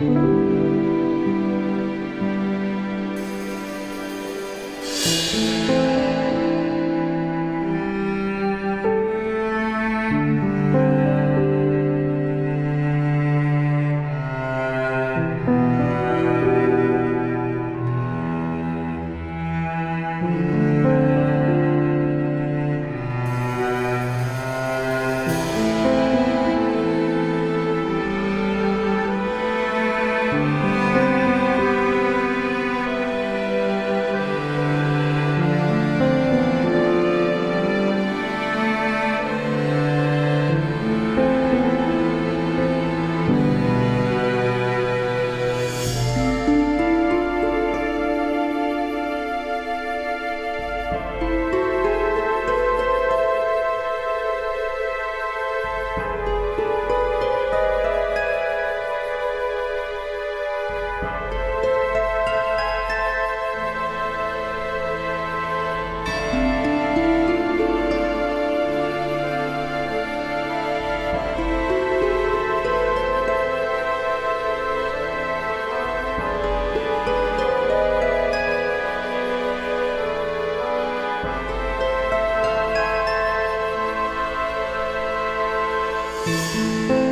Música Música